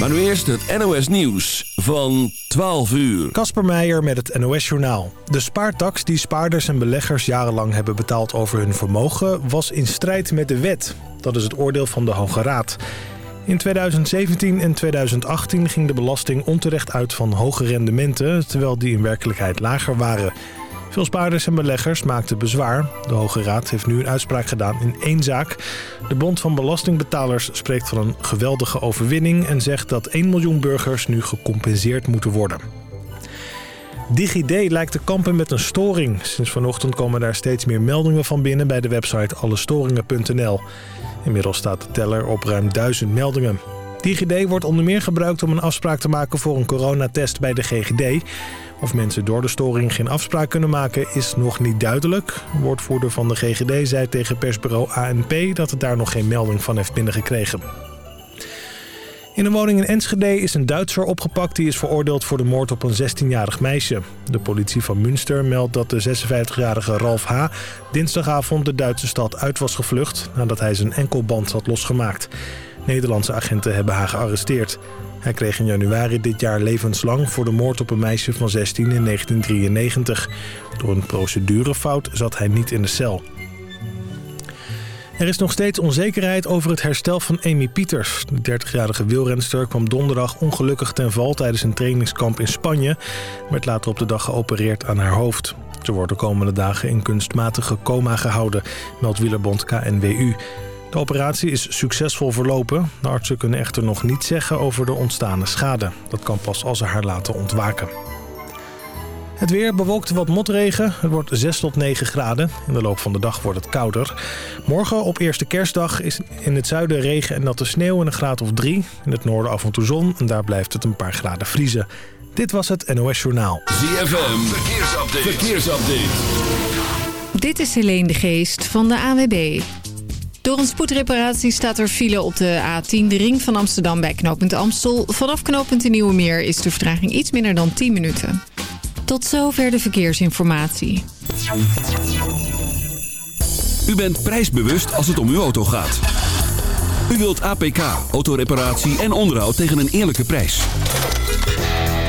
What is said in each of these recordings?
Maar nu eerst het NOS Nieuws van 12 uur. Kasper Meijer met het NOS Journaal. De spaartax die spaarders en beleggers jarenlang hebben betaald over hun vermogen... was in strijd met de wet. Dat is het oordeel van de Hoge Raad. In 2017 en 2018 ging de belasting onterecht uit van hoge rendementen... terwijl die in werkelijkheid lager waren... Veel spaarders en beleggers maakten bezwaar. De Hoge Raad heeft nu een uitspraak gedaan in één zaak. De Bond van Belastingbetalers spreekt van een geweldige overwinning... en zegt dat 1 miljoen burgers nu gecompenseerd moeten worden. DigiD lijkt te kampen met een storing. Sinds vanochtend komen daar steeds meer meldingen van binnen bij de website allestoringen.nl. Inmiddels staat de teller op ruim 1000 meldingen. DigiD wordt onder meer gebruikt om een afspraak te maken voor een coronatest bij de GGD. Of mensen door de storing geen afspraak kunnen maken is nog niet duidelijk. Woordvoerder van de GGD zei tegen persbureau ANP dat het daar nog geen melding van heeft binnengekregen. In een woning in Enschede is een Duitser opgepakt die is veroordeeld voor de moord op een 16-jarig meisje. De politie van Münster meldt dat de 56-jarige Ralf H. dinsdagavond de Duitse stad uit was gevlucht nadat hij zijn enkelband had losgemaakt. Nederlandse agenten hebben haar gearresteerd. Hij kreeg in januari dit jaar levenslang voor de moord op een meisje van 16 in 1993. Door een procedurefout zat hij niet in de cel. Er is nog steeds onzekerheid over het herstel van Amy Pieters. De 30-jarige wielrenster kwam donderdag ongelukkig ten val tijdens een trainingskamp in Spanje. Werd later op de dag geopereerd aan haar hoofd. Ze wordt de komende dagen in kunstmatige coma gehouden, meldt wielerbond KNWU. De operatie is succesvol verlopen. De artsen kunnen echter nog niet zeggen over de ontstane schade. Dat kan pas als ze haar laten ontwaken. Het weer bewolkt wat motregen. Het wordt 6 tot 9 graden. In de loop van de dag wordt het kouder. Morgen op eerste kerstdag is in het zuiden regen en natte sneeuw en een graad of 3. In het noorden af en toe zon en daar blijft het een paar graden vriezen. Dit was het NOS Journaal. ZFM, verkeersupdate. verkeersupdate. Dit is Helene de Geest van de AWB. Door een spoedreparatie staat er file op de A10, de ring van Amsterdam bij knooppunt Amstel. Vanaf knooppunt de Nieuwe Meer is de vertraging iets minder dan 10 minuten. Tot zover de verkeersinformatie. U bent prijsbewust als het om uw auto gaat. U wilt APK, autoreparatie en onderhoud tegen een eerlijke prijs.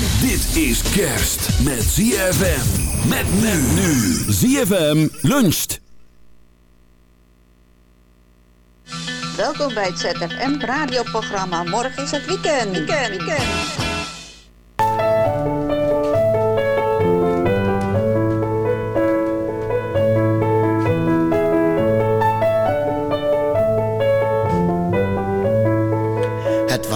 Dit is kerst met ZFM. Met men nu. ZFM luncht. Welkom bij het ZFM radioprogramma. Morgen is het weekend. Weekend, weekend.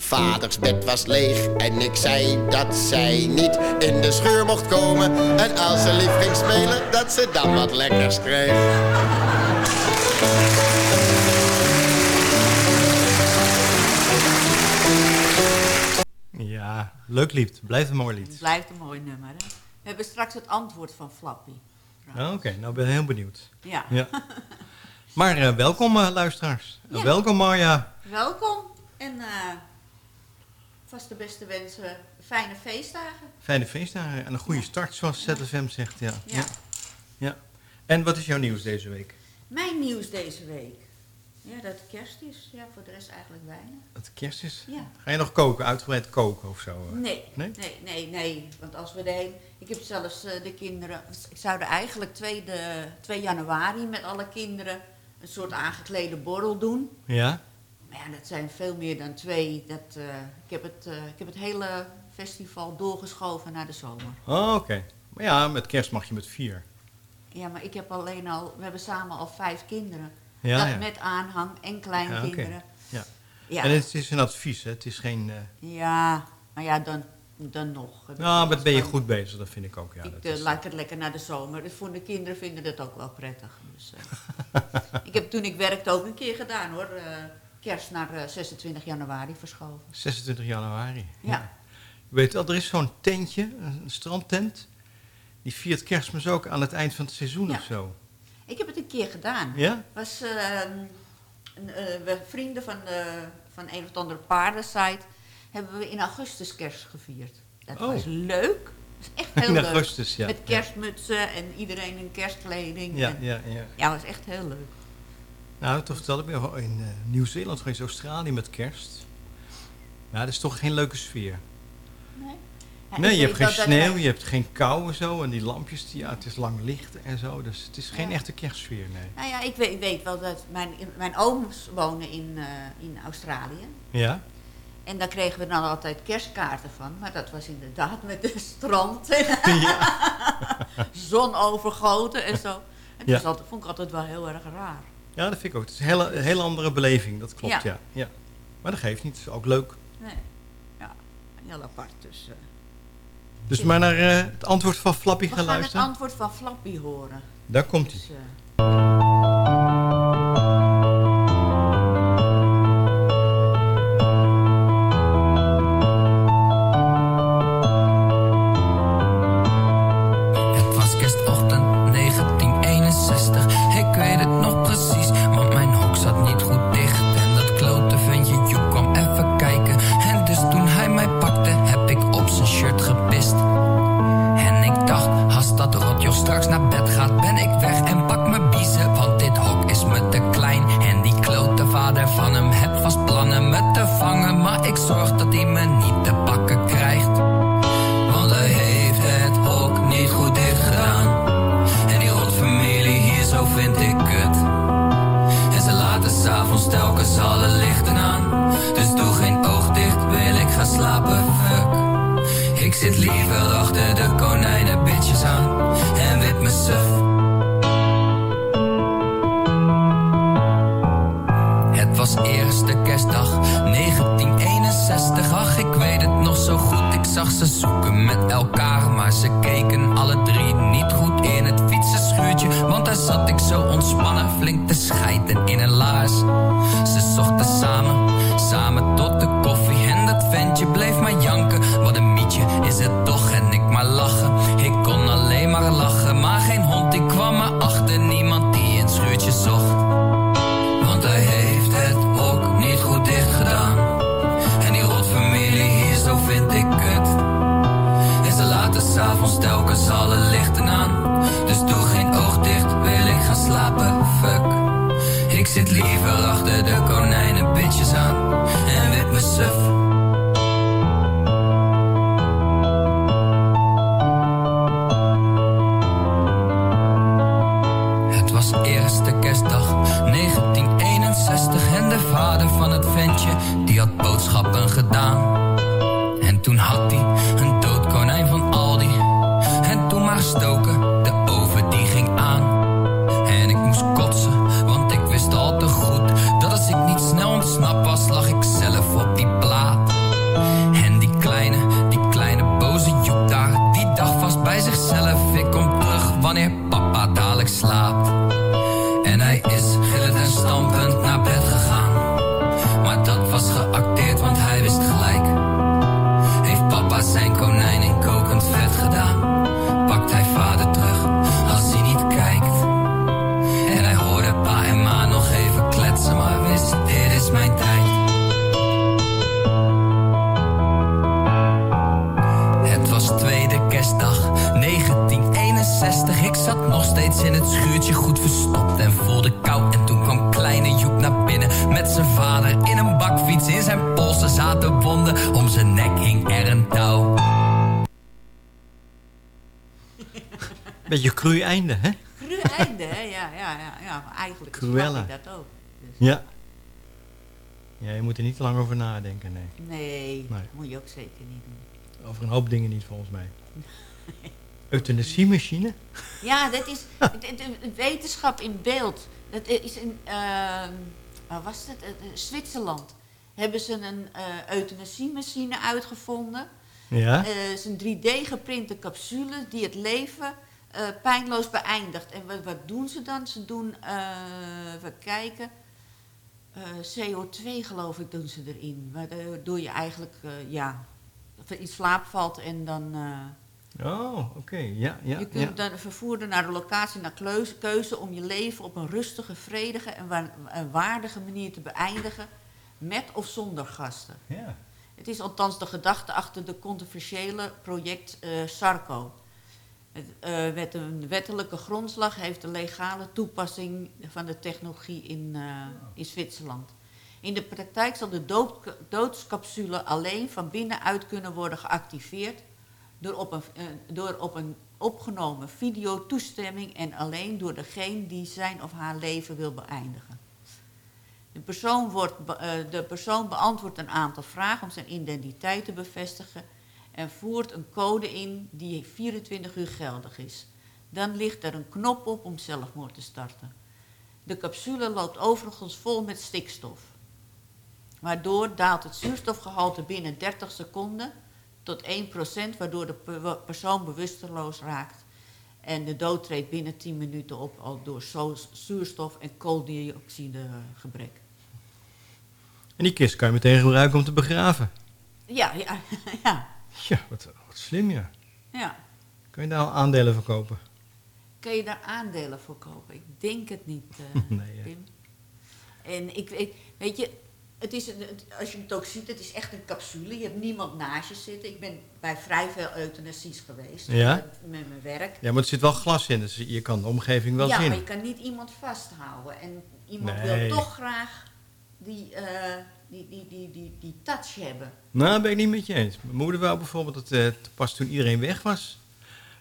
Vaders bed was leeg en ik zei dat zij niet in de scheur mocht komen. En als ze lief ging spelen, dat ze dan wat lekkers kreeg. Ja, leuk lied. Blijft een mooi lied. Het blijft een mooi nummer. Hè? We hebben straks het antwoord van Flappy. Ah, Oké, nou ben ik heel benieuwd. Ja. Ja. Maar eh, welkom eh, luisteraars. Ja. Welkom Marja. Welkom en eh, vast de beste wensen, fijne feestdagen. Fijne feestdagen en een goede start zoals ZFM zegt. Ja. Ja. Ja. ja. En wat is jouw nieuws deze week? Mijn nieuws deze week. Ja, dat het kerst is. Ja, voor de rest eigenlijk weinig. Dat het kerst is? Ja. Ga je nog koken, uitgebreid koken of zo? eh? Nee, Nee? nee, nee, nee. Want als we de heen... Ik heb zelfs eh, de kinderen... Ik zou er eigenlijk 2, de, 2 januari met alle kinderen een soort aangeklede borrel doen. Ja? Maar ja, dat zijn veel meer dan twee. Dat, eh, ik, heb het, eh, ik heb het hele festival doorgeschoven naar de zomer. Oh, oké. Maar ja, met kerst mag je met vier. Ja, maar ik heb alleen al... We hebben samen al vijf kinderen. Ja, dat ja. met aanhang en kleinkinderen. Ja, Ja. Ja, En het is een advies, hè? Het is geen... eh, ja, maar ja, dan, dan nog. Nou, maar zoiets ben je goed bezig, dat vind ik ook. Ja, ik laat het lekker naar de zomer. Dus voor de kinderen vinden dat ook wel prettig. Dus, ik heb toen ik werkte ook een keer gedaan hoor. Eh, kerst naar eh, 26 januari verschoven. 26 januari. Ja. Je weet wel, er is zo'n tentje, een strandtent. Die viert kerstmis ook aan het eind van het seizoen Ja. of zo. Ik heb het een keer gedaan. Ja? was eh, een, eh, we vrienden van, de, van een of andere paardensite hebben we in augustus kerst gevierd. Dat Oh. was leuk. Dat was echt heel In leuk. augustus, ja. Met kerstmutsen en iedereen in kerstkleding. Ja, en, ja, ja. ja, was echt heel leuk. Nou, toch vertelde ik wel in eh, Nieuw-Zeeland geweest, Australië met kerst. Ja, dat is toch geen leuke sfeer. Nee, Ja, nee, je hebt geen sneeuw, je hebt geen kou en zo. En die lampjes, die, ja, het is lang licht en zo. Dus het is geen Ja. echte kerstsfeer, nee. Nou ja, ik weet, ik weet wel dat mijn, mijn ooms wonen in, eh, in Australië. Ja? En daar kregen we dan altijd kerstkaarten van. Maar dat was inderdaad met de strand en zon overgoten en zo. En Ja. dat vond ik altijd wel heel erg raar. Ja, dat vind ik ook. Het is een hele, een hele andere beleving, dat klopt, ja. Ja. ja. Maar dat geeft niet, het is ook leuk. Nee. Ja, heel apart. Dus, eh, Dus maar naar eh, het antwoord van Flappy we gaan gaan het luisteren. antwoord van Flappy horen. Daar komt hij. Dus, eh, straks naar zat ik zo ontspannen, flink Beetje cru einde, hè? Cru einde, hè? Ja, ja, ja, ja. Maar eigenlijk Cruella. ik dat ook. Dus, Ja. Ja, je moet er niet lang over nadenken, nee. nee, Nee. moet je ook zeker niet doen. Over een hoop dingen niet, volgens mij. Euthanasiemachine? Ja, dat is wetenschap in beeld. Dat is in, ehm, waar was het? Eh, eh, Zwitserland. Hebben ze een eh euthanasiemachine uitgevonden. Ja. Eh, Het is een 3D-geprinte capsule die het leven eh, pijnloos beëindigt. En wat, wat doen ze dan? Ze doen, eh we kijken, eh, CO2 geloof ik doen ze erin. Waardoor je eigenlijk, eh, ja, in slaap valt en dan... eh, Oh, oké. Ja, ja, je kunt ja. dan vervoeren naar de locatie naar keuze, keuze om je leven op een rustige, vredige en wa- en waardige manier te beëindigen, met of zonder gasten. ja. Het is althans de gedachte achter de controversiële project eh, Sarco. Met een wettelijke grondslag heeft de legale toepassing van de technologie in, eh, in Zwitserland. In de praktijk zal de dood, doodscapsule alleen van binnenuit kunnen worden geactiveerd door op een, door op een opgenomen video toestemming en alleen door degene die zijn of haar leven wil beëindigen. De persoon, wordt, de persoon beantwoordt een aantal vragen om zijn identiteit te bevestigen en voert een code in die 24 uur geldig is. Dan ligt er een knop op om zelfmoord te starten. De capsule loopt overigens vol met stikstof. Waardoor daalt het zuurstofgehalte binnen 30 seconden tot 1%, waardoor de pe- persoon bewusteloos raakt. En de dood treedt binnen 10 minuten op al door zuurstof- en kooldioxidegebrek. En die kist kan je meteen gebruiken om te begraven. Ja, ja, ja, Ja, wat, wat slim, ja. ja. Kun je daar al aandelen verkopen? Kun je daar aandelen voor kopen? Ik denk het niet, eh, Nee. Pim. En ik, ik, weet je, het is, een- het- als je het ook ziet, het is echt een capsule. Je hebt niemand naast je zitten. Ik ben bij vrij veel euthanasies geweest. Ja? eh, Met mijn werk. Ja, maar er zit wel glas in, dus je kan de omgeving wel ja, zien. maar je kan niet iemand vasthouden. En iemand Nee. wil toch graag die, eh, die, die, die, die, die touch hebben. Nou, dat ben ik niet met je eens. Mijn moeder wou bijvoorbeeld, dat, eh, pas toen iedereen weg was,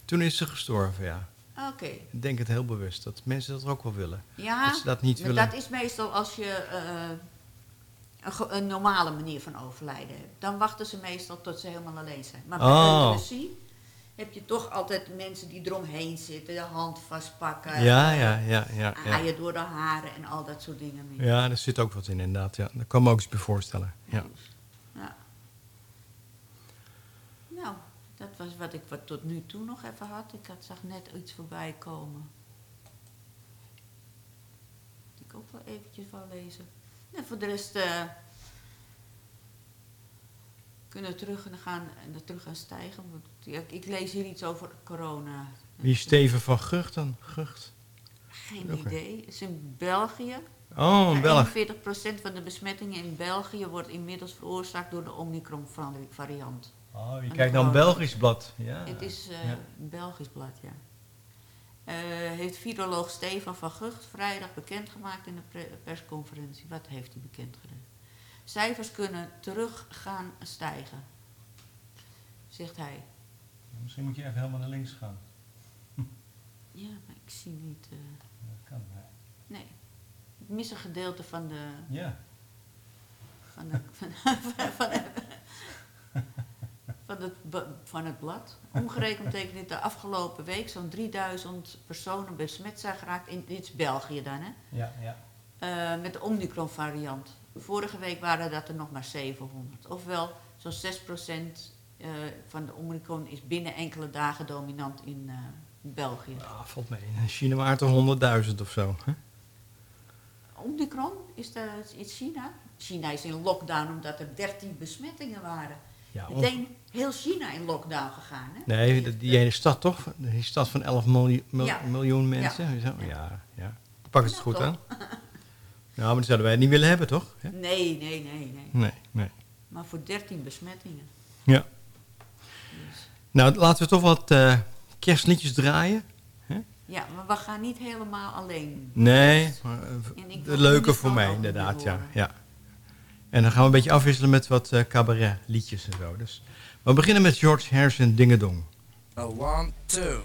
toen is ze gestorven, ja. Oké. Ik denk het heel bewust, dat mensen dat ook wel willen. Ja, Dat ze dat niet maar willen. dat is meestal als je eh, een normale manier van overlijden hebt. Dan wachten ze meestal tot ze helemaal alleen zijn. Maar bij Oh. euthanasie heb je toch altijd mensen die eromheen zitten, de hand vastpakken, Ja, ja, ja, ja. ja. aaien door de haren en al dat soort dingen. Ja, er zit ook wat in inderdaad. Ja. Daar kan me ook eens bij voorstellen. Ja. Ja. Nou, dat was wat ik wat tot nu toe nog even had. Ik had, zag net iets voorbij komen. Die ik ook wel eventjes wou lezen. En voor de rest eh, kunnen we terug en gaan, en terug gaan stijgen. Ik, ik lees hier iets over corona. Wie is Steven van Gucht dan? Gucht? Geen idee. Het is in België. Oh, een Belg. 41% van de besmettingen in België wordt inmiddels veroorzaakt door de Omicron-variant. Oh, je kijkt naar een. Belgisch blad. Ja. Het is eh, Ja. een Belgisch blad, ja. Eh, heeft viroloog Stefan van Gucht vrijdag bekendgemaakt in de persconferentie. Wat heeft hij bekend gedaan? Cijfers kunnen terug gaan stijgen, zegt hij. Misschien moet je even helemaal naar links gaan. Ja, maar ik zie niet... eh, Dat kan. nee, ik mis een gedeelte van de... Ja. Van, de, van, van, van, het, van het blad. Omgerekend betekent dit de afgelopen week zo'n 3000 personen besmet zijn geraakt. In, dit is België dan, hè? Ja, ja. Eh, met de Omicron variant. Vorige week waren dat er nog maar 700. Ofwel, zo'n 6% eh, van de Omicron is binnen enkele dagen dominant in eh, België. Ah, valt mee. In China waren het er honderdduizend of zo. Hè? Omicron is er in China. China is in lockdown omdat er 13 besmettingen waren. Ja, Meteen heel China in lockdown gegaan, hè? Nee, die, die ene stad toch? Die stad van 11 miljoen, Ja. mensen. Ja. Ja, ja. Pak het goed aan. Nou, maar dat zouden wij niet willen hebben, toch? Hè? Nee, nee, nee, nee. Nee, nee. Maar voor 13 besmettingen. Ja. Dus, Nou, laten we toch wat eh, kerstliedjes draaien. ja, maar we gaan niet helemaal alleen. Nee, maar, eh, En ik de wil leuke voor mij inderdaad, ja, ja. En dan gaan we een beetje afwisselen met wat eh cabaretliedjes en zo. Dus. We beginnen met George Harrison Dingedong. A one, two.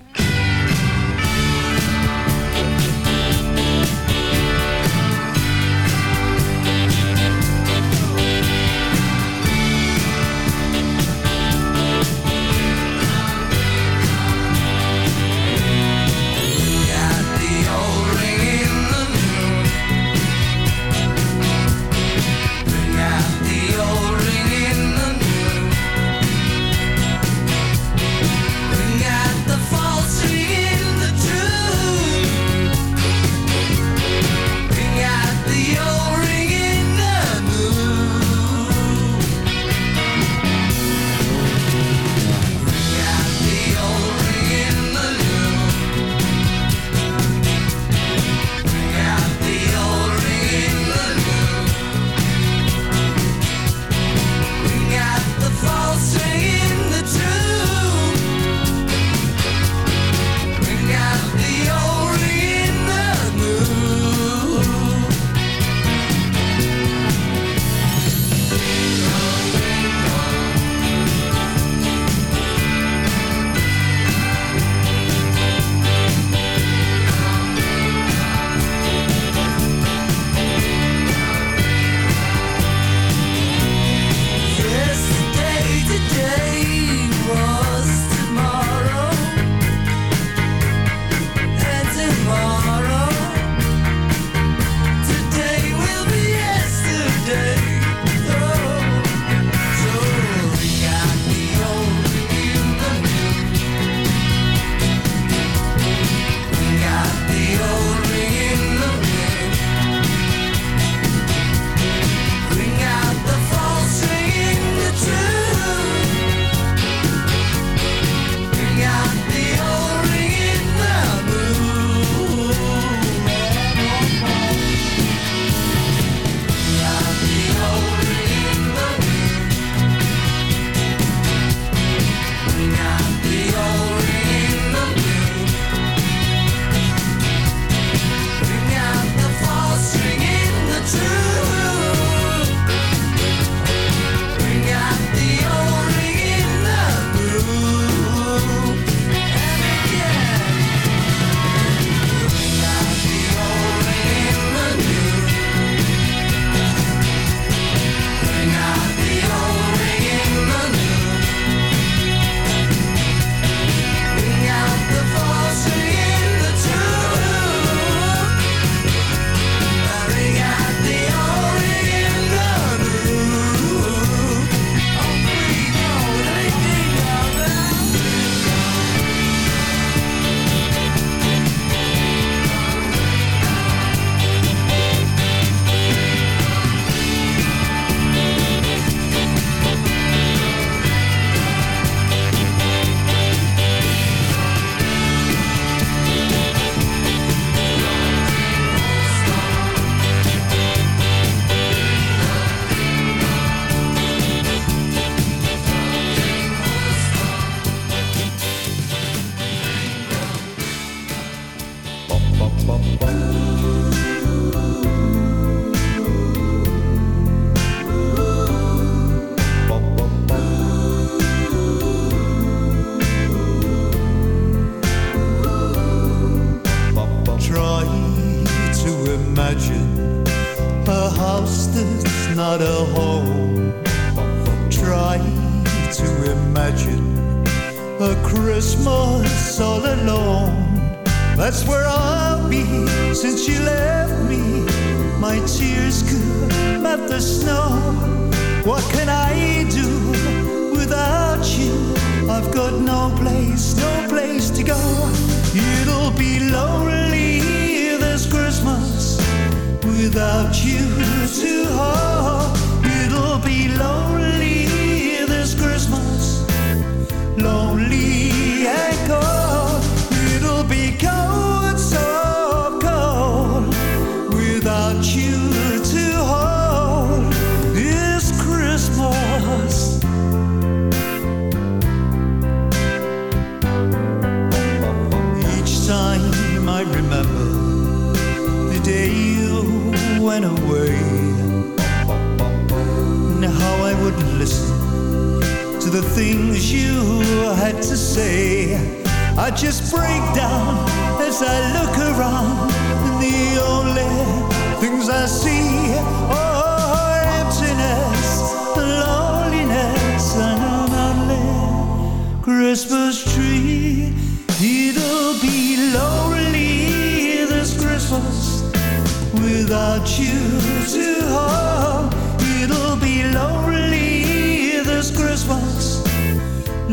bum, bum.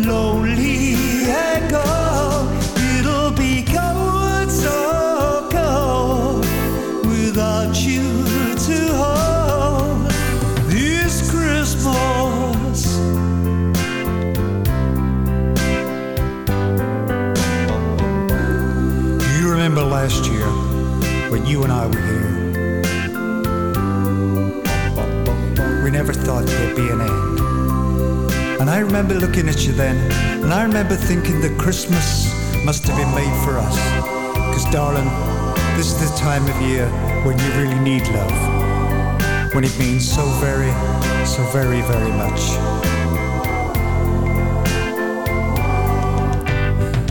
Lonely remember looking at you then, and I remember thinking that Christmas must have been made for us. Because, darling, this is the time of year when you really need love. When it means so very, so very, very much.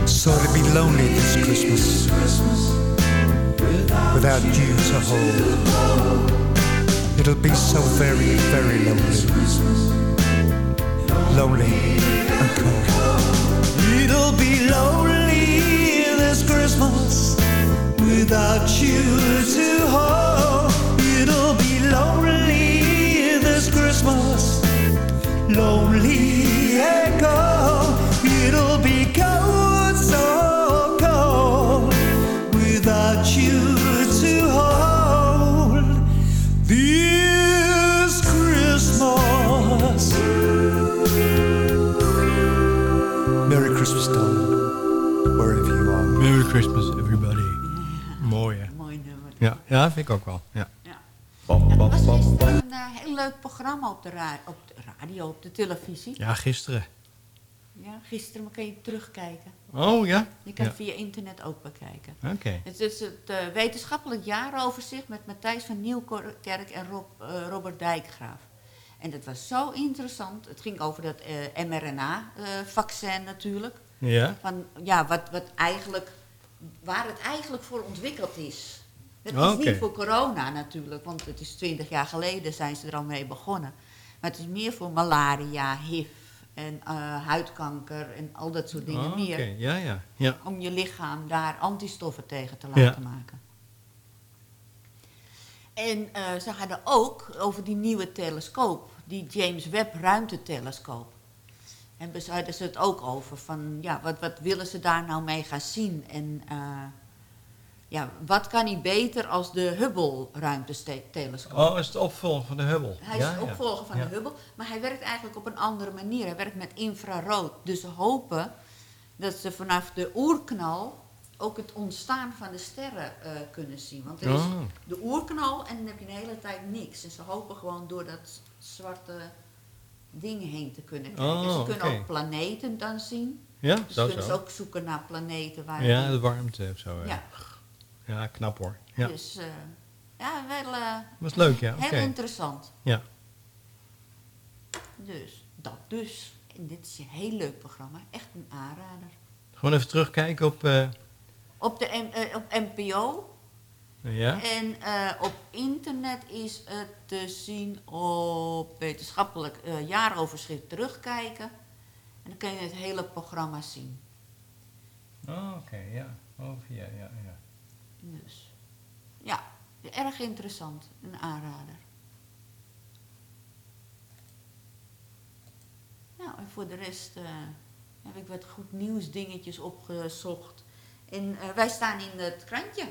So to be lonely this Christmas without you to hold. It'll be so very, very lonely. Lonely and cold. It'll be lonely this Christmas without you to hold. It'll be lonely this Christmas. Lonely and cold. It'll be cold, so cold without you Christmas, everybody. Mooi, hè? Mooi nummer. Ja, ja, vind ik ook wel. Ja. Ja. Bam, Het bam, was bam, gisteren bam. een eh, heel leuk programma op de, op de radio, op de televisie. Ja, gisteren. Ja, gisteren maar kan je terugkijken. Oh, ja? Je kan Ja. via internet ook bekijken. Oké. Het is het eh, wetenschappelijk jaaroverzicht met Matthijs van Nieuwkerk en Rob, eh, Robert Dijkgraaf. En dat was zo interessant. Het ging over dat eh, mRNA-vaccin natuurlijk. Ja? Van, ja, wat, wat eigenlijk, waar het eigenlijk voor ontwikkeld is. Het is Oh, niet voor corona natuurlijk, want het is twintig jaar geleden zijn ze er al mee begonnen. Maar het is meer voor malaria, HIV en eh, huidkanker en al dat soort dingen Oh, meer. Oké, ja, ja. ja. Om je lichaam daar antistoffen tegen te laten maken. En eh, ze hadden ook over die nieuwe telescoop, die James Webb ruimtetelescoop. En dus hadden ze het ook over van, ja, wat, wat willen ze daar nou mee gaan zien? En eh, ja, wat kan hij beter als de Hubble ruimtetelescoop? Oh, is het opvolger van de Hubble? Hij ja, is ja. opvolger van Ja. de Hubble, maar hij werkt eigenlijk op een andere manier. Hij werkt met infrarood. Dus ze hopen dat ze vanaf de oerknal ook het ontstaan van de sterren eh, kunnen zien. Want er is Oh. de oerknal en dan heb je een hele tijd niks. En ze hopen gewoon door dat zwarte ding heen te kunnen kijken. Oh, en ze kunnen oké. ook planeten dan zien. Ja, Dus zo, kunnen zo. ze ook zoeken naar planeten waar Ja, de warmte of zo. Ja, Ja. ja knap hoor. Ja. Dus eh, ja, wel eh, Was leuk, ja. heel interessant. Ja. Dus, dat dus. En dit is een heel leuk programma. Echt een aanrader. Gewoon even terugkijken op... eh, Op, de op NPO Ja? En eh, op internet is het te zien op wetenschappelijk eh, jaaroverschrift terugkijken. En dan kan je het hele programma zien. Oh, oké, ja. Oh, ja, ja, ja. Dus ja, erg interessant. Een aanrader. Nou, en voor de rest eh, heb ik wat goed nieuwsdingetjes opgezocht. En wij staan in het krantje.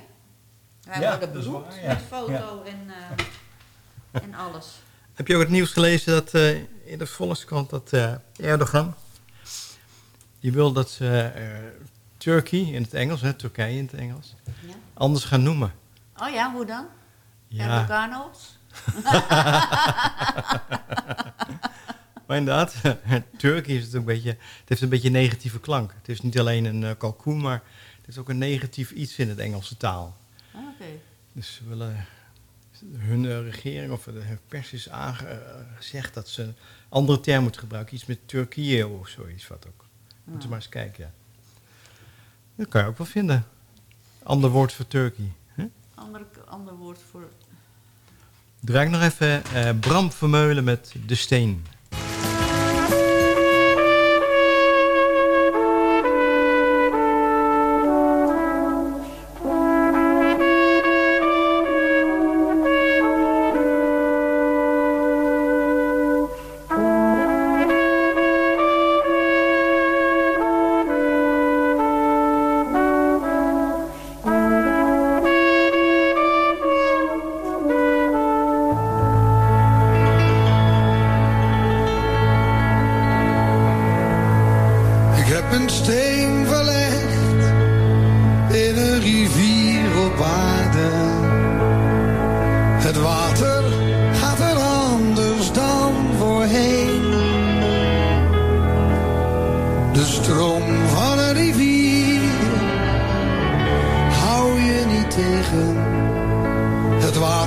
Wij Ja, worden dat is beroemd waar, ja. met foto en, eh, en alles. Heb je ook het nieuws gelezen dat eh, in de Volkskrant dat eh, Erdogan... die wil dat ze eh, Turkey in het Engels, hè, Turkije in het Engels, Ja. anders gaan noemen. Oh ja, hoe dan? Ja. Erdoganos? Maar inderdaad, Turkey is het een beetje, het heeft een beetje een negatieve klank. Het is niet alleen een kalkoen, maar het is ook een negatief iets in het Engelse taal. Ah. Dus ze willen, hun eh, regering of de hun pers is aangezegd dat ze een andere term moet gebruiken. Iets met Turkije of zoiets wat ook. Moeten we maar eens kijken, ja. Dat kan je ook wel vinden. Ander woord voor Turkey. Hè? Ander, ander woord voor... Draai ik nog even eh, Bram Vermeulen met De Steen.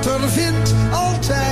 Water vindt altijd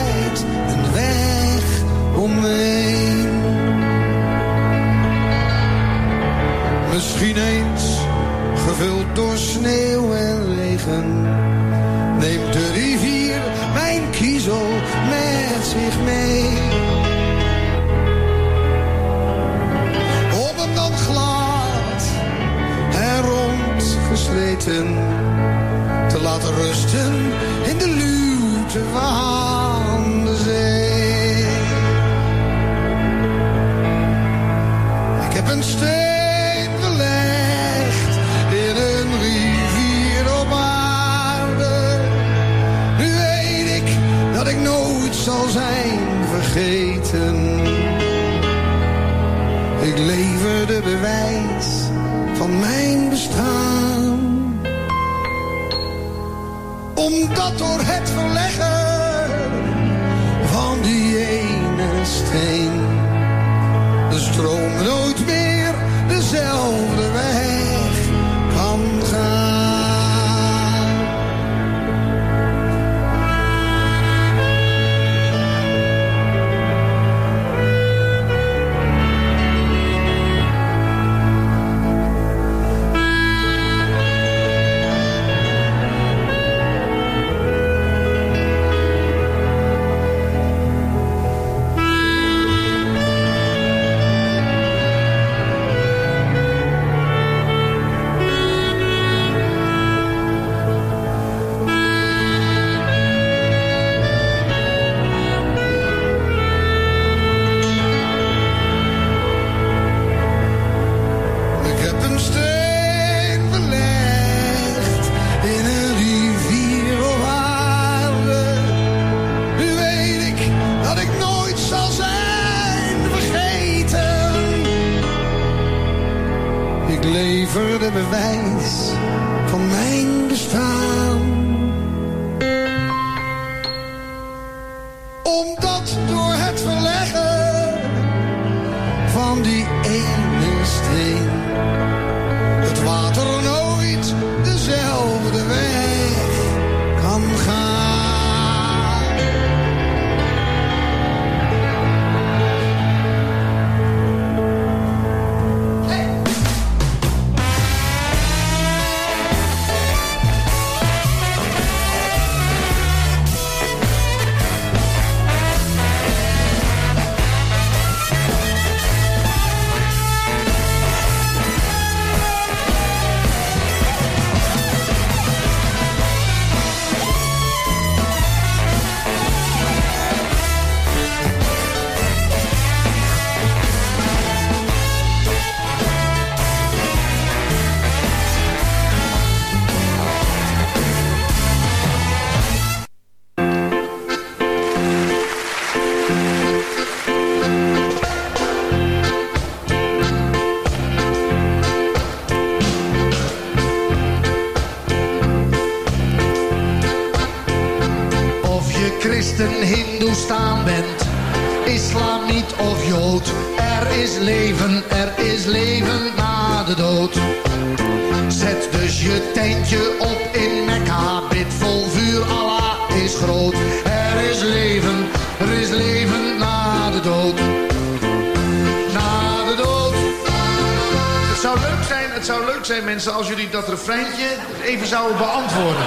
dus je tentje op in Mekka, bid vol vuur, Allah is groot. Er is leven, er is leven na de dood. Na de dood. Het zou leuk zijn, het zou leuk zijn mensen, als jullie dat refreintje even zouden beantwoorden.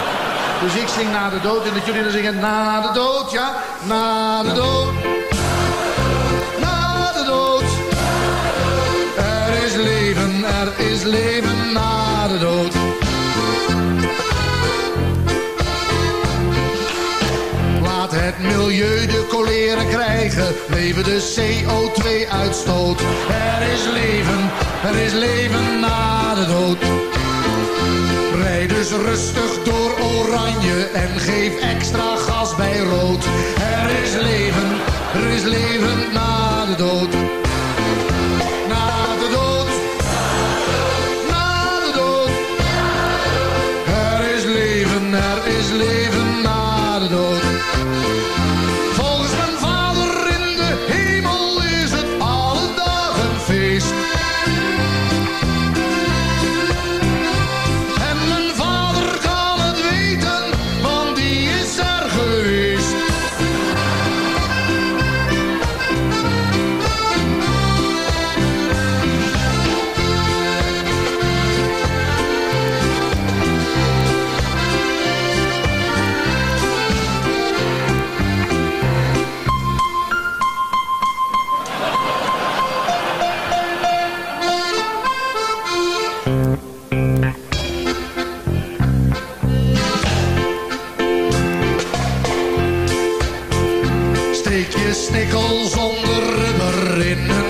Dus ik zing na de dood en dat jullie dan zingen na de dood, ja? Na de dood. Na de dood. Er is leven, er is leven Laat het milieu de koleren krijgen, leven de CO2-uitstoot. Er is leven, er is leven na de dood. Rijd dus rustig door oranje en geef extra gas bij rood. Er is leven, er is leven na de dood. Je snikkel zonder rubber in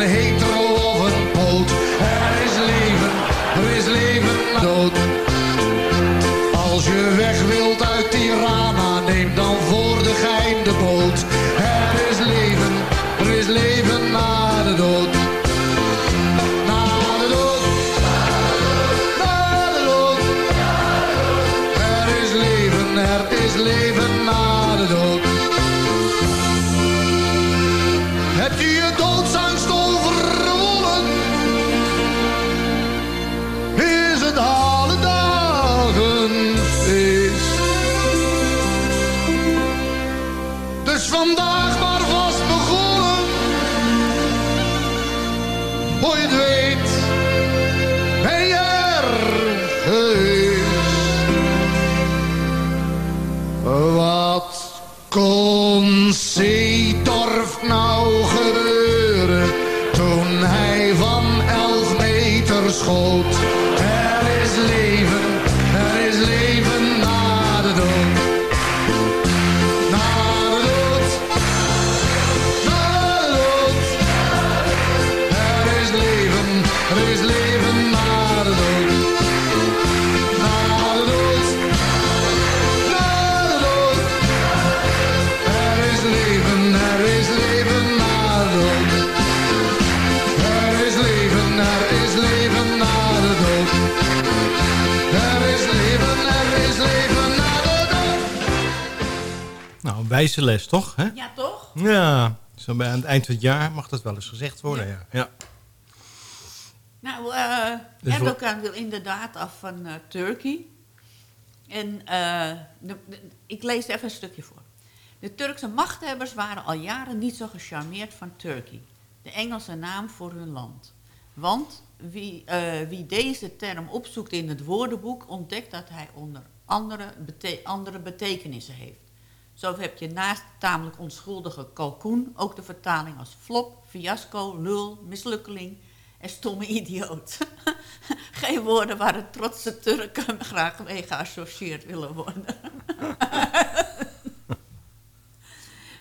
Nou, een wijze les, toch? Hè? Ja, toch? Ja, zo bij aan het eind van het jaar mag dat wel eens gezegd worden. Ja. ja. Nou, wat- Erdogan wil inderdaad af van eh, Turkey. En eh, de- de- ik lees even een stukje voor. De Turkse machthebbers waren al jaren niet zo gecharmeerd van Turkey, de Engelse naam voor hun land. Want wie, eh, wie deze term opzoekt in het woordenboek, ontdekt dat hij onder andere, bete- andere betekenissen heeft. Zo heb je naast tamelijk onschuldige kalkoen ook de vertaling als flop, fiasco, lul, mislukkeling en stomme idioot. Geen woorden waar de trotse Turken graag mee geassocieerd willen worden.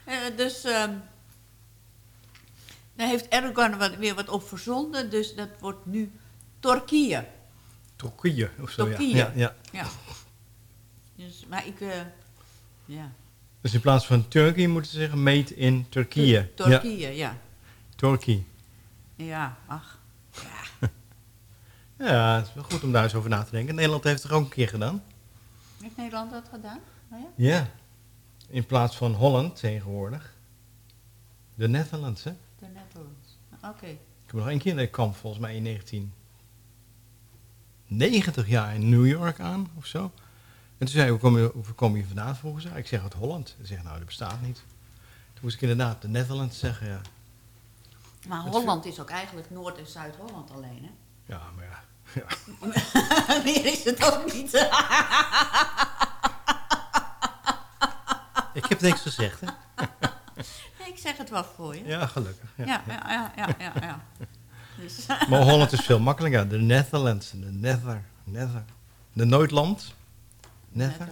Eh, dus ehm daar heeft Erdogan wat, weer wat op verzonden. Dus dat wordt nu Turkije. Turkije of zo, ja. Turkije. ja. ja. Ja. Dus, maar ik... eh, ja. Dus in plaats van Turkey moeten ze zeggen made in Turkije. Turkije, ja. Ja, Turkey. Ja, ach. Ja, het is wel goed om daar eens over na te denken. Nederland heeft het er ook een keer gedaan. Heeft Nederland dat gedaan? Oh ja? Ja. In plaats van Holland tegenwoordig. De Netherlands, hè? De Netherlands. Oké. Ik heb nog één keer in de kamp, volgens mij in 1990 jaar in New York aan, of zo. En toen zei hij, hoe kom je, hoe kom je vandaan volgens mij? Ik zeg uit Holland. Hij zegt, nou, dat bestaat niet. Toen moest ik inderdaad de Netherlands zeggen, ja. Maar Holland is ook eigenlijk Noord- en Zuid-Holland alleen, hè? Ja, maar ja. Meer is het ook niet. Ik heb niks gezegd, hè? Nee, ik zeg het wel voor je. Ja, gelukkig. Ja, Ja, ja, ja, ja, ja. ja. Dus, Maar Holland is veel makkelijker. De Netherlands, de Nether, Nether. De Noordland. Nether,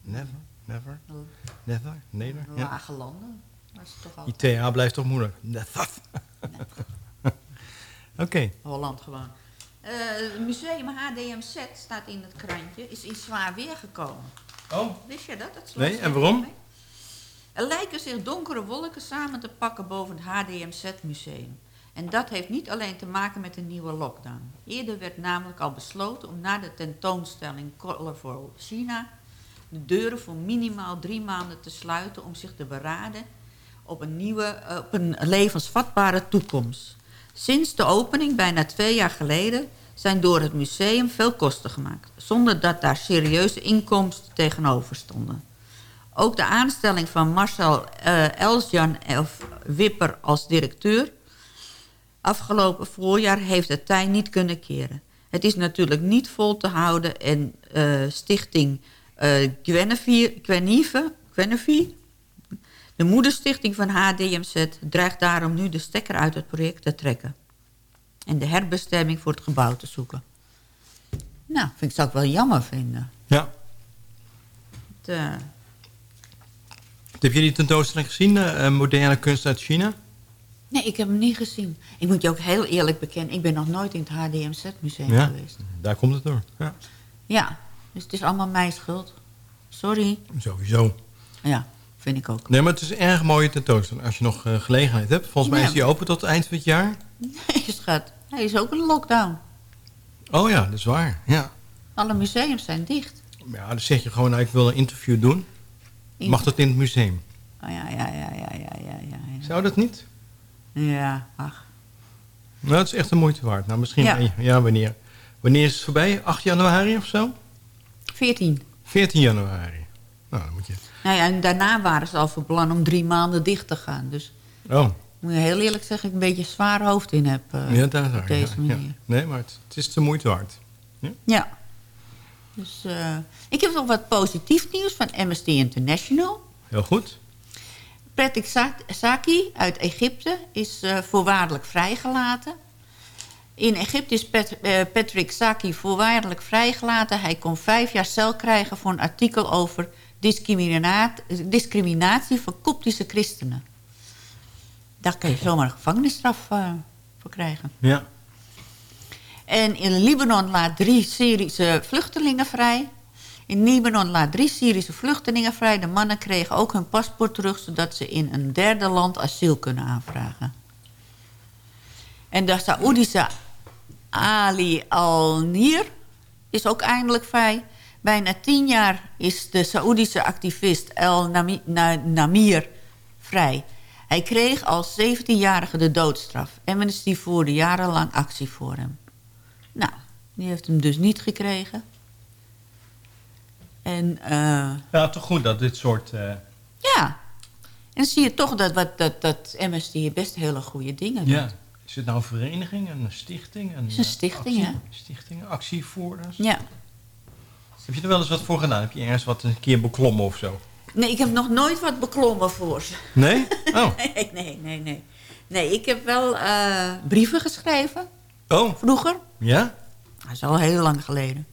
Never, Never, Never, Neder. Lage landen. ITA blijft toch moeilijk. Nether. Oké. Holland gewoon. Eh, Het museum HDMZ staat in het krantje, is in zwaar weer gekomen. Oh. Wist je dat? dat Nee, en waarom? mee. Er lijken zich donkere wolken samen te pakken boven het HDMZ-museum. En dat heeft niet alleen te maken met de nieuwe lockdown. Eerder werd namelijk al besloten om na de tentoonstelling Colorful China... de deuren voor minimaal drie maanden te sluiten om zich te beraden op een nieuwe, eh, op een levensvatbare toekomst. Sinds de opening, bijna twee jaar geleden, zijn door het museum veel kosten gemaakt, zonder dat daar serieuze inkomsten tegenover stonden. Ook de aanstelling van Marcel eh, Elsjan of Wipper als directeur afgelopen voorjaar heeft het tij niet kunnen keren. Het is natuurlijk niet vol te houden en eh, stichting eh Guinevere, Guinevere, Guinevere, de moederstichting van HDMZ, dreigt daarom nu de stekker uit het project te trekken. En de herbestemming voor het gebouw te zoeken. Nou, vind ik zou ik wel jammer vinden. Ja. Het, eh, Heb je die tentoonstelling gezien? eh, eh, moderne kunst uit China? Nee, ik heb hem niet gezien. Ik moet je ook heel eerlijk bekennen, ik ben nog nooit in het HDMZ-museum Ja. geweest. Daar komt het door. Ja. Ja, dus het is allemaal mijn schuld. Sorry. Sowieso. Ja, vind ik ook. Nee, maar het is een erg mooie tentoonstelling. Als je nog eh, gelegenheid hebt. Volgens mij is die open tot het eind van het jaar. Nee, schat. Hij is ook een lockdown. Oh ja, dat is waar. Ja. Alle museums zijn dicht. Ja, dan zeg je gewoon, nou, ik wil een interview doen. Mag dat in het museum? Oh, ja, ja, ja, ja, ja, ja. ja. Zou dat niet? Ja, ach. Nou, het is echt de moeite waard. Nou, misschien... Ja. Ja, ja wanneer? Wanneer is het voorbij? 8 januari of zo? 14. 14 januari. Nou, dan moet je... Nou ja, en daarna waren ze al van plan om drie maanden dicht te gaan. Dus Oh, moet je heel eerlijk zeggen, ik een beetje zwaar hoofd in heb eh, ja, daar, op deze ja, ja. manier. Nee, maar het, het is de moeite waard. Ja. Dus eh, ik heb nog wat positief nieuws van Amnesty International. Heel goed. Patrick Sa- Saki uit Egypte is eh, voorwaardelijk vrijgelaten. In Egypte is Pat- eh, Patrick Saki voorwaardelijk vrijgelaten. Hij kon vijf jaar cel krijgen voor een artikel over discrimina- discriminatie van koptische christenen. Daar kan je zomaar een gevangenisstraf eh, voor krijgen. Ja. En in Libanon laat drie Syrische vluchtelingen vrij. In Libanon laat drie Syrische vluchtelingen vrij. De mannen kregen ook hun paspoort terug... zodat ze in een derde land asiel kunnen aanvragen. En de Saoedische Ali al-Nir is ook eindelijk vrij. Bijna tien jaar is de Saoedische activist El Nami- Na- Namir vrij. Hij kreeg als 17-jarige de doodstraf. Amnesty voerde jarenlang actie voor hem. Nou, die heeft hem dus niet gekregen. En eh, Ja, toch goed dat dit soort... eh, ja, en dan zie je toch dat, wat, dat, dat Amnesty best hele goede dingen doet. ja. Is het nou een vereniging, een stichting? Een, is een eh, stichting, actie- hè? Stichting, actievoerders? Ja. Heb je er wel eens wat voor gedaan? Heb je ergens wat een keer beklommen of zo? Nee, ik heb nog nooit wat beklommen voor ze. Nee? Oh. Nee, nee, nee, nee. Nee, ik heb wel brieven geschreven. Oh. Vroeger. Ja? Dat is al heel lang geleden.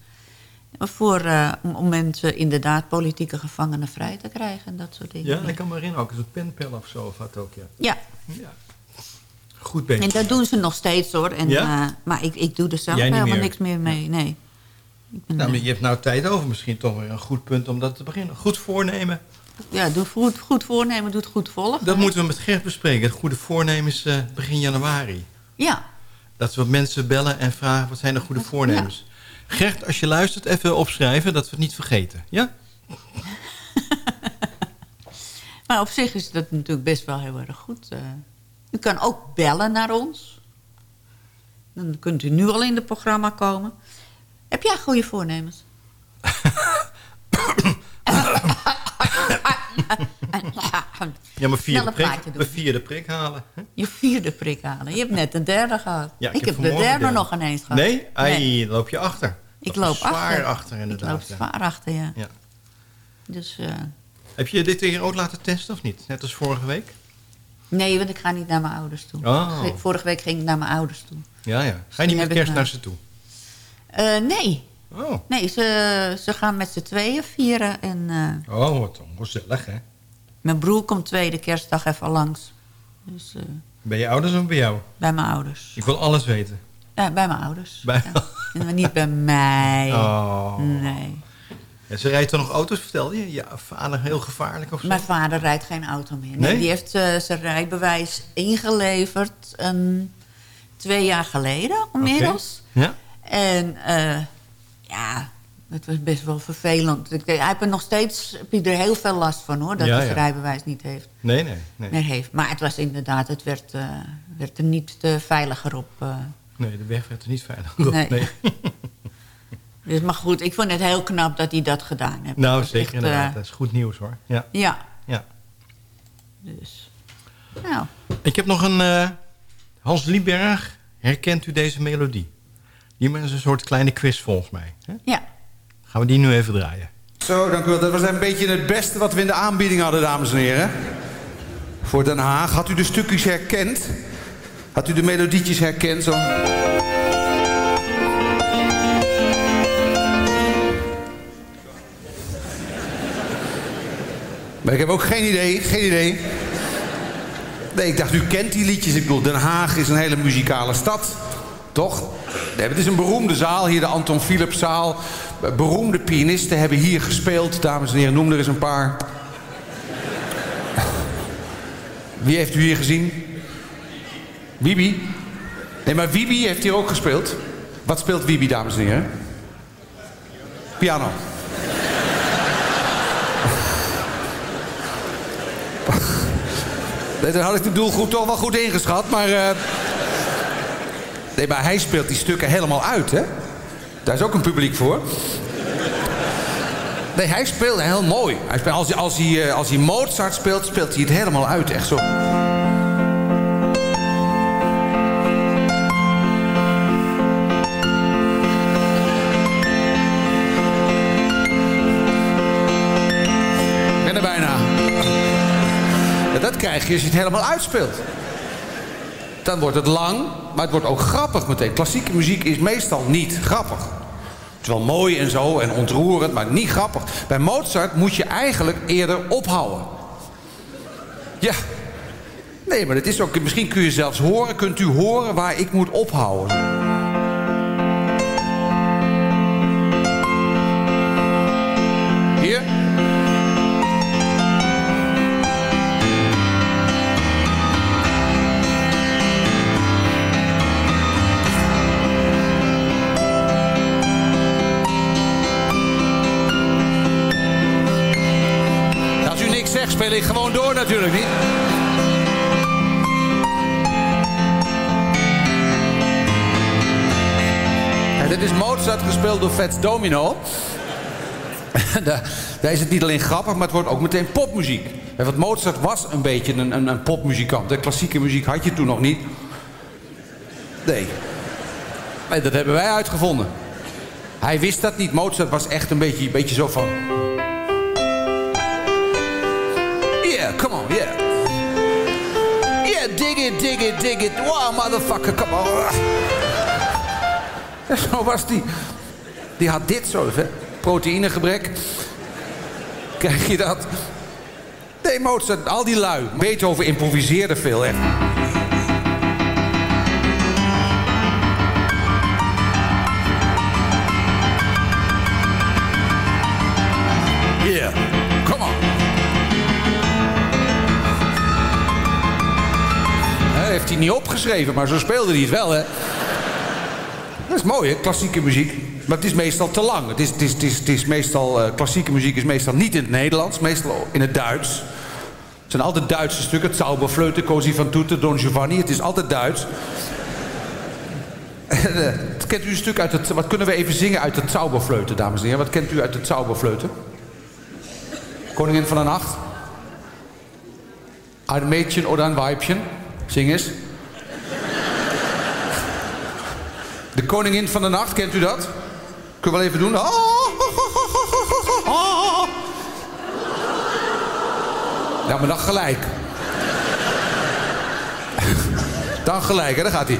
Voor, eh, om, mensen inderdaad politieke gevangenen vrij te krijgen en dat soort dingen. Ja, ik kan me herinneren ook. Is het penpel of zo? Of wat ook, ja. Ja, ja. Goed bezig. en dat doen ze nog steeds hoor. En, Ja? eh, maar ik, ik doe er zelf helemaal meer? niks meer mee. Nee. Ik ben, Nou, maar eh, je hebt nou tijd over. Misschien toch weer een goed punt om dat te beginnen. Goed voornemen. ja, doe goed, goed voornemen, doe het goed volgen. Dat moeten we met Gert bespreken. Het goede voornemen is begin januari. Ja, Dat we mensen bellen en vragen wat zijn de goede voornemens. Gert, als je luistert, even opschrijven dat we het niet vergeten. Ja? Maar op zich is dat natuurlijk best wel heel erg goed. eh. u kan ook bellen naar ons. Dan kunt u nu al in het programma komen. Heb jij goede voornemens? Ja, mijn vierde, prik, mijn vierde prik halen. hè? Je vierde prik halen. Je hebt net een derde gehad. Ja, ik, heb de derde derde. nog ineens gehad. Nee? Ai, loop je achter. Ik Dat loop zwaar achter. achter, inderdaad. Ik loop zwaar achter, ja. Ja. Dus, eh, Heb je dit hier ook laten testen of niet? Net als vorige week? nee, want ik ga niet naar mijn ouders toe. Oh. Ge- Vorige week ging ik naar mijn ouders toe. Ja, ja. Ga je Misschien niet met kerst naar ze toe? Eh, nee. Oh. Nee, ze, ze gaan met z'n tweeën vieren. En eh, Oh, wat ongezellig, hè? mijn broer komt tweede kerstdag even langs. Dus eh, Bij je ouders of bij jou? bij mijn ouders. Ik wil alles weten. Ja, bij mijn ouders. Bij... Ja. En niet bij mij. Oh. Nee. Ja, ze rijdt toch nog auto's, vertelde je? Ja, vader heel gevaarlijk of zo? Mijn vader rijdt geen auto meer. Nee, Nee? Die heeft eh, zijn rijbewijs ingeleverd twee jaar geleden inmiddels. Ja? En ja, het was best wel vervelend. Ik, hij heeft er nog steeds heb je er heel veel last van hoor, dat Ja, hij zijn ja. rijbewijs niet heeft. Nee, nee, nee. Meer heeft. Maar het was inderdaad, het werd, eh, werd er niet eh, veiliger op. eh. Nee, de weg werd er niet veilig op. Nee. Nee. Dus, maar goed, ik vond het heel knap dat hij dat gedaan heeft. nou, Dat zeker echt, inderdaad. eh, Dat is goed nieuws, hoor. Ja. ja, ja. dus. Nou, Ik heb nog een... eh, Hans Lieberg, herkent u deze melodie? Die is een soort kleine quiz volgens mij. Hè? ja. Gaan we die nu even draaien. Zo, dank u wel. Dat was een beetje het beste wat we in de aanbieding hadden, dames en heren. Voor Den Haag. Had u de stukjes herkend? Had u de melodietjes herkend? Zo? Maar ik heb ook geen idee, geen idee. Nee, ik dacht, u kent die liedjes. Ik bedoel, Den Haag is een hele muzikale stad. Toch? Het is een beroemde zaal, hier de Anton Philipszaal. Beroemde pianisten hebben hier gespeeld. Dames en heren, noem er eens een paar. Wie heeft u hier gezien? Wibi? Nee, maar Wibi heeft hier ook gespeeld. Wat speelt Wibi, dames en heren? Piano. Dan had ik de doelgroep toch wel goed ingeschat, maar... eh, Nee, maar hij speelt die stukken helemaal uit, hè? Daar is ook een publiek voor. Nee, hij speelt heel mooi. Hij speelt, als, hij- als, hij, eh, als hij Mozart speelt, speelt hij het helemaal uit. Echt zo. Ik ben er bijna. Dat krijg je als je het helemaal uitspeelt. Dan wordt het lang, maar het wordt ook grappig meteen. Klassieke muziek is meestal niet grappig. Het is wel mooi en zo en ontroerend, maar niet grappig. Bij Mozart moet je eigenlijk eerder ophouden. Ja. Nee, maar het is ook... Misschien kun je zelfs horen, kunt u horen waar ik moet ophouden. Speel ik gewoon door natuurlijk niet. Ja, dit is Mozart gespeeld door Fats Domino. daar, is het niet alleen grappig, maar het wordt ook meteen popmuziek. Want Mozart was een beetje een, een, een popmuzikant. De klassieke muziek had je toen nog niet. Nee. Nee, dat hebben wij uitgevonden. Hij wist dat niet. Mozart was echt een beetje, een beetje zo van... come on, yeah. Yeah, dig it, dig it, dig it. Wow, motherfucker, come on. Zo was die. Die had dit zo, hè? proteïnegebrek. Krijg je dat? Nee, Mozart, al die lui. Beethoven improviseerde veel, echt. Heeft hij niet opgeschreven, maar zo speelde hij het wel, hè? Dat is mooi, hè? Klassieke muziek. Maar het is meestal te lang. Het is, het is, het is, meestal, eh, klassieke muziek is meestal niet in het Nederlands, meestal in het Duits. Het zijn altijd Duitse stukken. Het Zauberfleute, Cosi van Toete, Don Giovanni. Het is altijd Duits. Eh, kent u een stuk uit het... Wat kunnen we even zingen uit het Zauberfleute, dames en heren? Wat kent u uit het Zauberfleute? Koningin van de Nacht? Een Mädchen oder een Weibchen? Zing eens. De Koningin van de Nacht, kent u dat? Kunnen we wel even doen? Oh, Ja, maar dan gelijk. dan gelijk, hè? Daar gaat hij.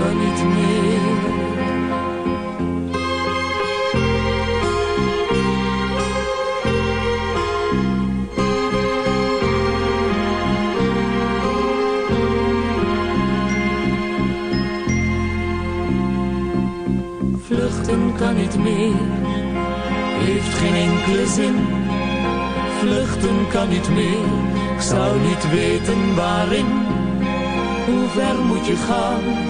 Kan. Vluchten kan niet meer, heeft geen enkele zin. Vluchten kan niet meer, ik zou niet weten waarin hoe ver moet je gaan?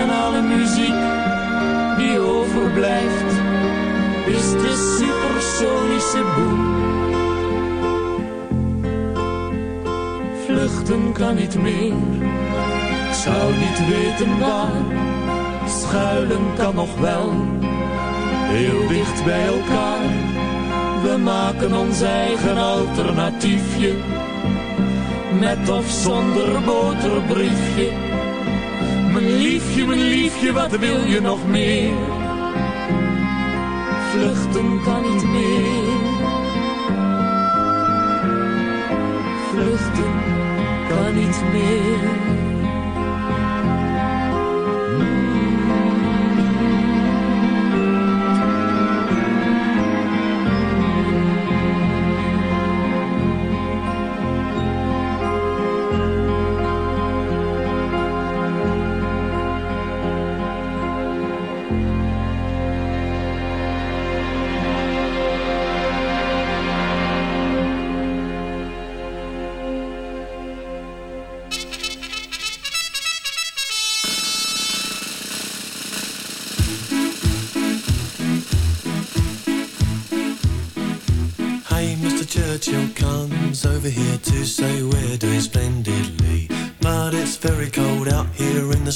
En alle muziek die overblijft, is de supersonische boem. Vluchten kan niet meer, ik zou niet weten waar. Schuilen kan nog wel, heel dicht bij elkaar. We maken ons eigen alternatiefje met of zonder boterbriefje. Mijn liefje, mijn liefje, wat wil je nog meer? Vluchten kan niet meer. Vluchten kan niet meer.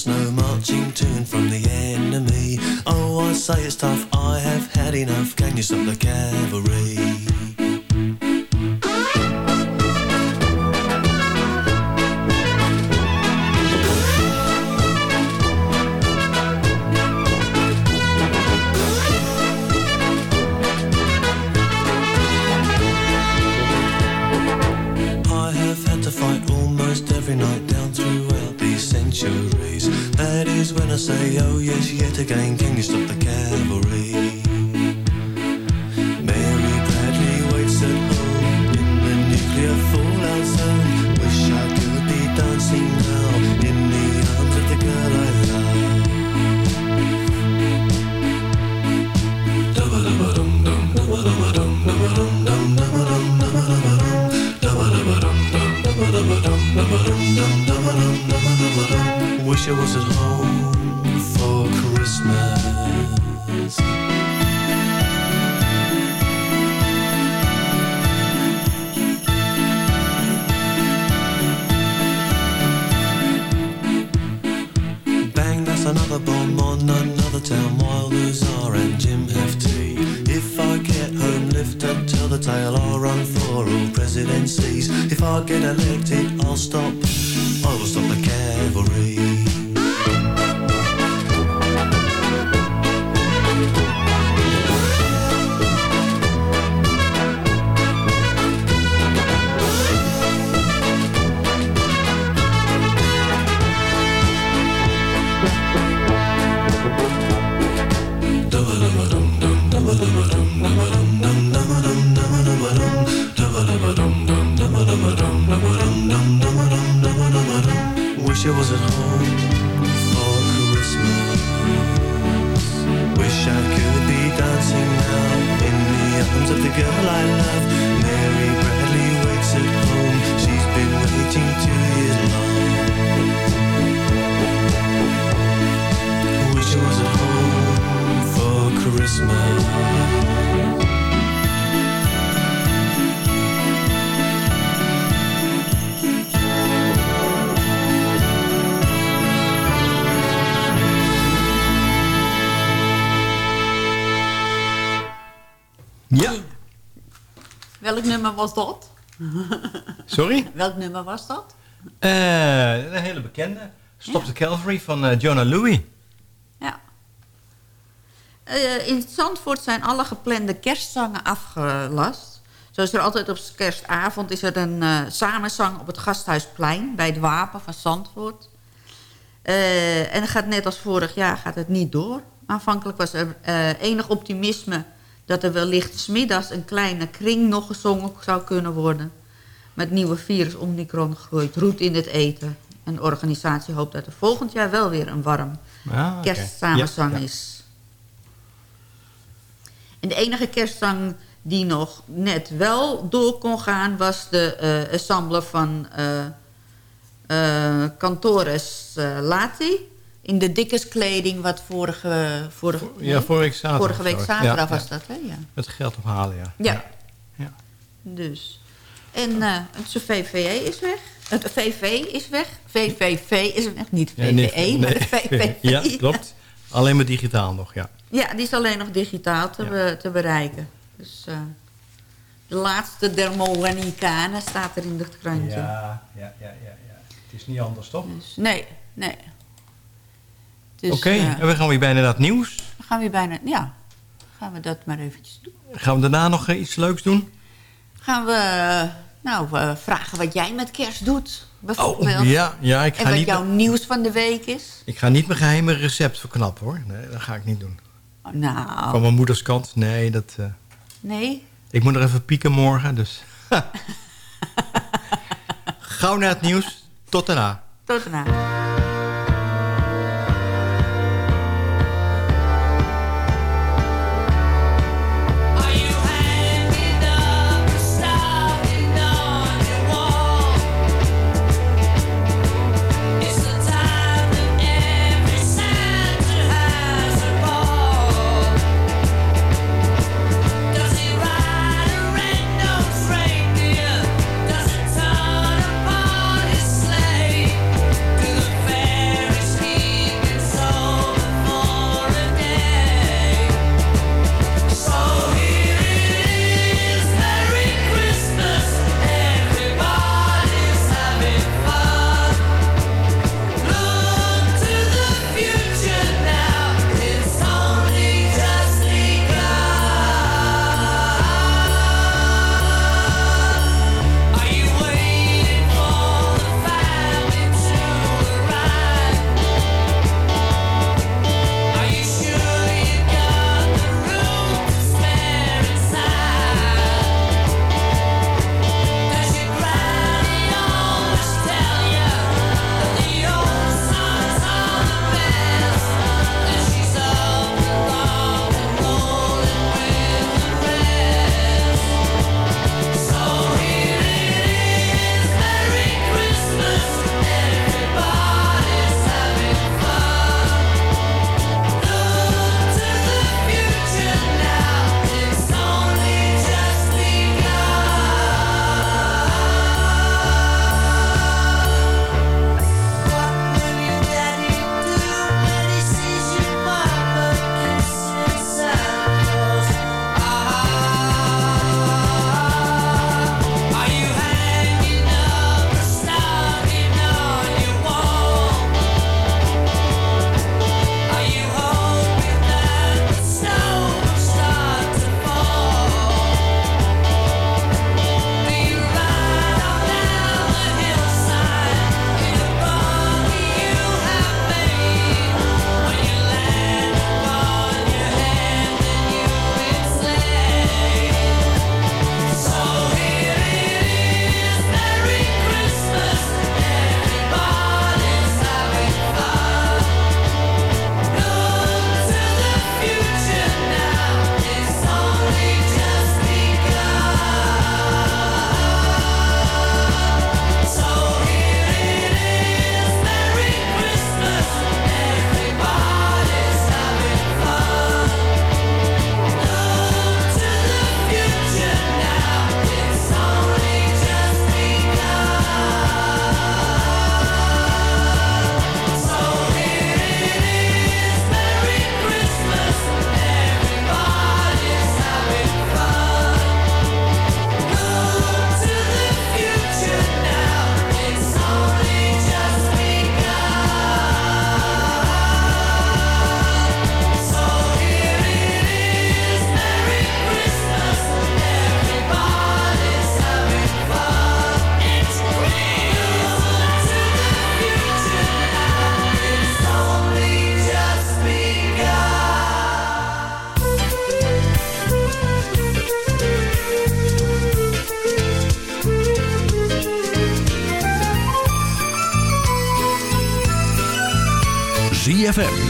Here in the snow, marching tune from the enemy. Oh, I say it's tough, I have had enough. Can you stop the cavalry? Eh? Was dat? Sorry? Welk nummer was dat? Eh, een hele bekende. Stop the Calvary van eh, Jonah Louie. Eh, in Zandvoort zijn alle geplande kerstzangen afgelast. Zoals er altijd op kerstavond is er een samenzang op het Gasthuisplein... bij het Wapen van Zandvoort. En gaat net als vorig jaar gaat het niet door. Aanvankelijk was er enig optimisme... dat er wellicht smiddags een kleine kring nog gezongen zou kunnen worden. Het nieuwe virus Omicron groeit roet in het eten. En de organisatie hoopt dat er volgend jaar wel weer een warm Ah, kerstsamenzang ja. is. En de enige kerstzang die nog net wel door kon gaan... was de eh ensemble van eh, Cantores Lati... in de dikkerskleding wat vorige, vorige, Ja, vorige week zaterdag. vorige week was het. zaterdag Ja, was ja. dat, hè? Ja. Met geld ophalen, ja. Ja. Ja. Dus. En eh het VVE is weg. Het VV is weg. VVV is weg. Niet VVE, Ja, nee, maar de VVV. Ja, klopt. Alleen maar digitaal nog, ja. Ja, die is alleen nog digitaal te, be- te bereiken. Dus eh, de laatste der staat er in het krantje. Ja, ja, ja, ja, ja. Het is niet anders, toch? Dus, nee, nee. Dus, Oké, eh, en we gaan weer bijna naar het nieuws. dan gaan we bijna... Ja, gaan we dat maar eventjes doen. Gaan we daarna nog eh, iets leuks doen? Gaan we eh, nou, vragen wat jij met kerst doet, bijvoorbeeld. Oh, ja, ja, ik en ga wat niet... jouw nieuws van de week is. Ik ga niet mijn geheime recept verknappen, hoor. Nee, dat ga ik niet doen. Oh, nou, Van mijn moeders kant, nee, dat... nee. ik moet nog even pieken morgen, dus... Gauw naar het nieuws. Tot daarna. Tot daarna.